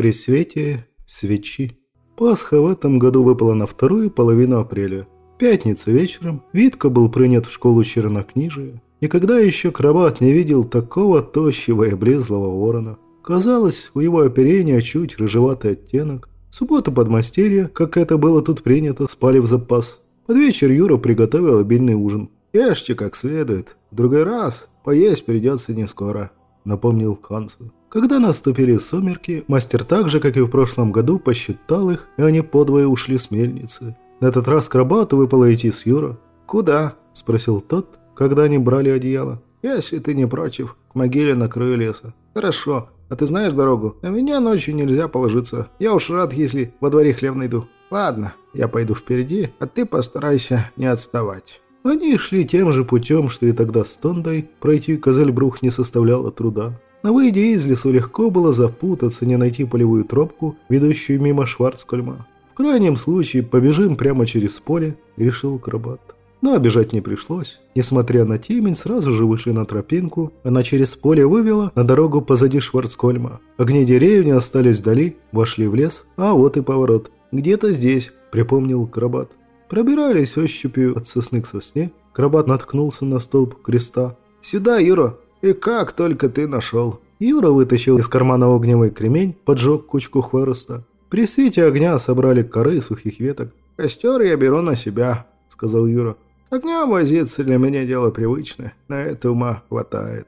При свете свечи. Пасха в этом году выпала на вторую половину апреля. Пятницу вечером Витка был принят в школу чернокнижия. Никогда еще Крабат не видел такого тощего и облезлого ворона. Казалось, у его оперения чуть рыжеватый оттенок. В субботу подмастерья, как это было тут принято, спали в запас. Под вечер Юра приготовил обильный ужин. «Ешьте как следует. В другой раз поесть придется не скоро», — напомнил Хансу. Когда наступили сумерки, мастер так же, как и в прошлом году, посчитал их, и они подвое ушли с мельницы. На этот раз Крабату выпало идти с Юра. «Куда?» – спросил тот, когда они брали одеяло. «Если ты не против, к могиле на краю леса». «Хорошо. А ты знаешь дорогу? На меня ночью нельзя положиться. Я уж рад, если во дворе хлеб найду». «Ладно, я пойду впереди, а ты постарайся не отставать». Они шли тем же путем, что и тогда с Тондой. Пройти Козельбрух не составляло труда. Но выйдя из лесу, легко было запутаться, не найти полевую тропку, ведущую мимо Шварцкольма крайнем случае побежим прямо через поле», – решил Крабат. Но бежать не пришлось. Несмотря на темень, сразу же вышли на тропинку. Она через поле вывела на дорогу позади Шварцкольма. Огни деревни остались вдали, вошли в лес, а вот и поворот. «Где-то здесь», – припомнил Крабат. Пробирались ощупью от сосны к сосне. Крабат наткнулся на столб креста. «Сюда, Юра!» «И как только ты нашел?» Юра вытащил из кармана огневой кремень, поджег кучку хвороста. При свете огня собрали коры сухих веток. «Костер я беру на себя», — сказал Юра. «С огнем возиться для меня дело привычное. На это ума хватает».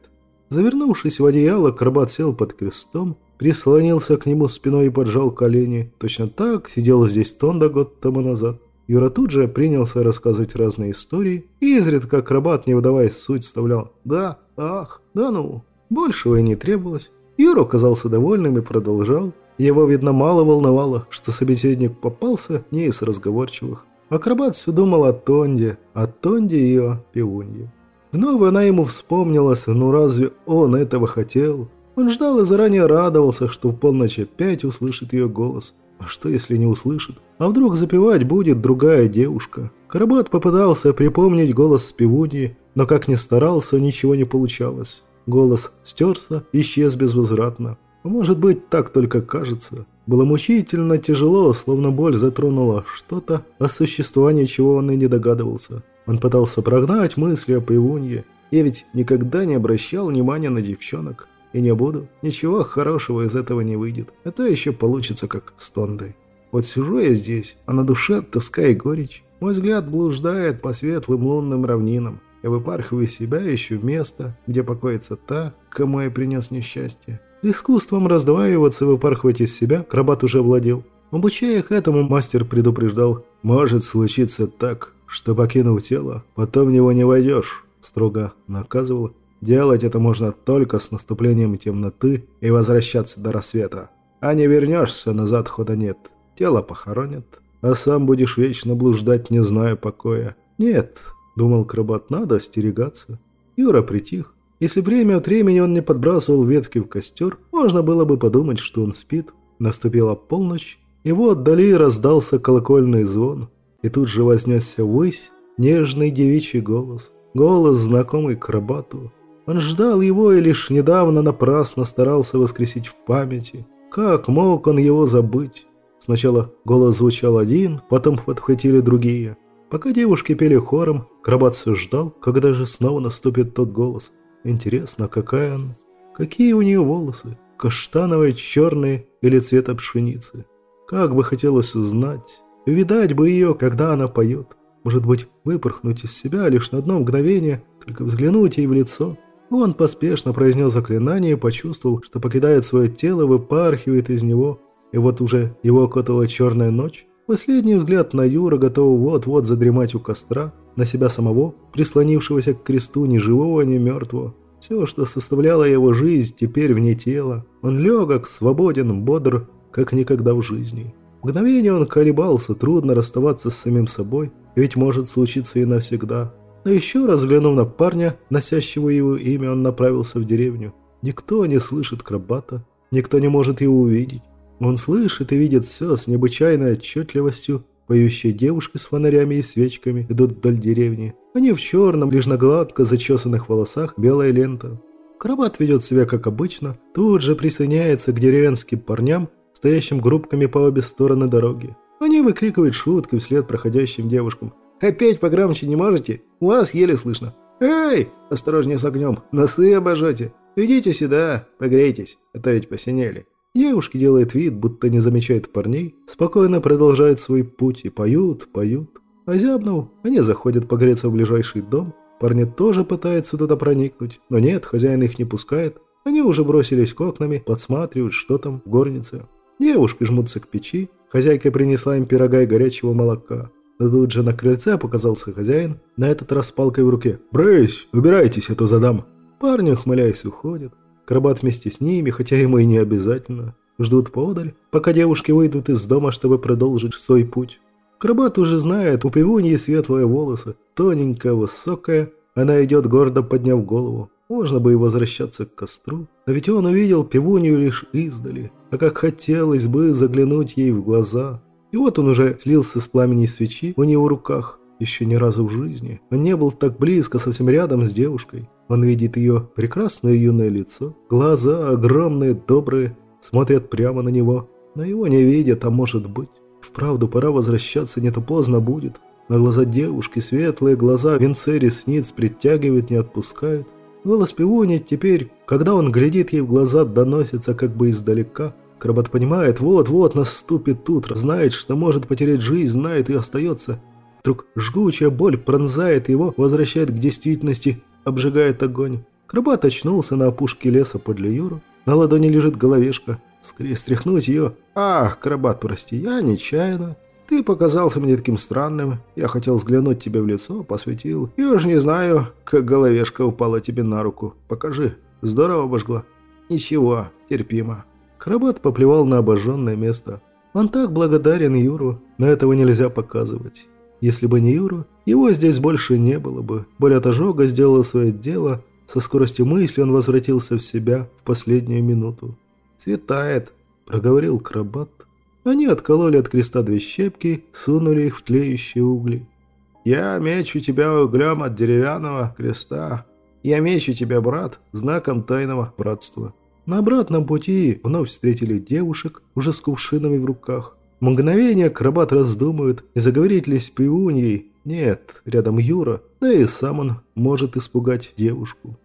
Завернувшись в одеяло, Карбат сел под крестом, прислонился к нему спиной и поджал колени. Точно так сидел здесь Тонда год тому назад. Юра тут же принялся рассказывать разные истории, и изредка акробат, не выдаваясь суть, вставлял «да», «ах», «да ну». Большего и не требовалось. Юра оказался довольным и продолжал. Его, видно, мало волновало, что собеседник попался не из разговорчивых. Акробат все думал о Тонде, о Тонде и о пивунье. Вновь она ему вспомнилась, но ну разве он этого хотел? Он ждал и заранее радовался, что в полночь опять услышит ее голос. А что, если не услышит? А вдруг запевать будет другая девушка? Карабат попытался припомнить голос с пивуньи, но как ни старался, ничего не получалось. Голос стерся, исчез безвозвратно. Может быть, так только кажется. Было мучительно тяжело, словно боль затронула что-то, о существовании чего он и не догадывался. Он пытался прогнать мысли о пивунье. Я ведь никогда не обращал внимания на девчонок. И не буду. Ничего хорошего из этого не выйдет. А то еще получится как с Тондой. Вот сижу я здесь, а на душе тоска и горечь. Мой взгляд блуждает по светлым лунным равнинам. Я выпархиваю себя ищу место, где покоится та, кому я принес несчастье. Искусством раздваиваться и выпархивать из себя Крабат уже владел. Обучая их этому, мастер предупреждал. «Может случиться так, что, покинув тело, потом в него не войдешь», строго наказывал. «Делать это можно только с наступлением темноты и возвращаться до рассвета. А не вернешься, назад хода нет. Тело похоронят, а сам будешь вечно блуждать, не зная покоя. Нет, думал Крабат, надо остерегаться. Юра притих, если время от времени он не подбрасывал ветки в костер, можно было бы подумать, что он спит. Наступила полночь, и вот вдали раздался колокольный звон, и тут же вознесся ввысь нежный девичий голос. Голос, знакомый Крабату. Он ждал его и лишь недавно напрасно старался воскресить в памяти. Как мог он его забыть? Сначала голос звучал один, потом подхватили другие. Пока девушки пели хором, Крабат все ждал, когда же снова наступит тот голос – Интересно, какая она? Какие у нее волосы? Каштановые, черные или цвета пшеницы? Как бы хотелось узнать. Видать бы ее, когда она поет. Может быть, выпорхнуть из себя лишь на одно мгновение, только взглянуть ей в лицо. Он поспешно произнес заклинание и почувствовал, что покидает свое тело, выпархивает из него. И вот уже его окутала черная ночь. Последний взгляд на Юра, готов вот-вот задремать у костра на себя самого, прислонившегося к кресту ни живого, ни мертвого. Все, что составляло его жизнь, теперь вне тела. Он легок, свободен, бодр, как никогда в жизни. В мгновение он колебался, трудно расставаться с самим собой, ведь может случиться и навсегда. Но еще раз взглянув на парня, носящего его имя, он направился в деревню. Никто не слышит крабата, никто не может его увидеть. Он слышит и видит все с необычайной отчетливостью, Поющие девушки с фонарями и свечками идут вдоль деревни. Они в черном, лишь на гладко зачесанных волосах белая лента. Крабат ведет себя как обычно, тут же присоединяется к деревенским парням, стоящим группками по обе стороны дороги. Они выкрикивают шутки вслед проходящим девушкам. «Опять погромче не можете? Вас еле слышно». «Эй, осторожнее с огнем, носы обожжете. Идите сюда, погрейтесь, а то ведь посинели». Девушки делают вид, будто не замечают парней, спокойно продолжают свой путь и поют, поют. Озябнув, они заходят погреться в ближайший дом. Парни тоже пытаются туда проникнуть, но нет, хозяин их не пускает. Они уже бросились к окнами, подсматривают, что там в горнице. Девушки жмутся к печи, хозяйка принесла им пирога и горячего молока. Но тут же на крыльце показался хозяин, на этот раз с палкой в руке. «Брысь, убирайтесь, а то задам!» Парни, ухмыляясь, уходят. Крабат вместе с ними, хотя ему и не обязательно. Ждут подаль, пока девушки выйдут из дома, чтобы продолжить свой путь. Крабат уже знает, у пивуньи светлые волосы, тоненькая, высокая. Она идет гордо подняв голову. Можно бы и возвращаться к костру, но ведь он увидел пивунью лишь издали, а как хотелось бы заглянуть ей в глаза. И вот он уже слился с пламени свечи у него в руках. Еще ни разу в жизни он не был так близко, совсем рядом с девушкой. Он видит ее прекрасное юное лицо, глаза огромные, добрые, смотрят прямо на него. Но его не видят, а может быть. Вправду пора возвращаться, не то поздно будет. На глаза девушки светлые глаза, венцы ресниц притягивают, не отпускают. Голос пивуни теперь, когда он глядит ей в глаза, доносится как бы издалека. Крабат понимает, вот-вот наступит утро, знает, что может потерять жизнь, знает и остается Вдруг жгучая боль пронзает его, возвращает к действительности, обжигает огонь. Крабат очнулся на опушке леса подле Юру. На ладони лежит головешка. Скорее стряхнуть ее. «Ах, Крабат, прости, я нечаянно. Ты показался мне таким странным. Я хотел взглянуть тебе в лицо, посветил. И уж не знаю, как головешка упала тебе на руку. Покажи. Здорово обожгла». «Ничего, терпимо». Крабат поплевал на обожженное место. Он так благодарен Юру, но этого нельзя показывать. Если бы не Юра, его здесь больше не было бы. Боль от ожога сделала свое дело. Со скоростью мысли он возвратился в себя в последнюю минуту. «Светает», – проговорил Крабат. Они откололи от креста две щепки, сунули их в тлеющие угли. «Я мечу тебя углем от деревянного креста. Я мечу тебя, брат, знаком тайного братства». На обратном пути вновь встретили девушек, уже с кувшинами в руках. Мгновение акробат раздумывает, не заговорить ли с пивуньей. Нет, рядом Юра, да и сам он может испугать девушку.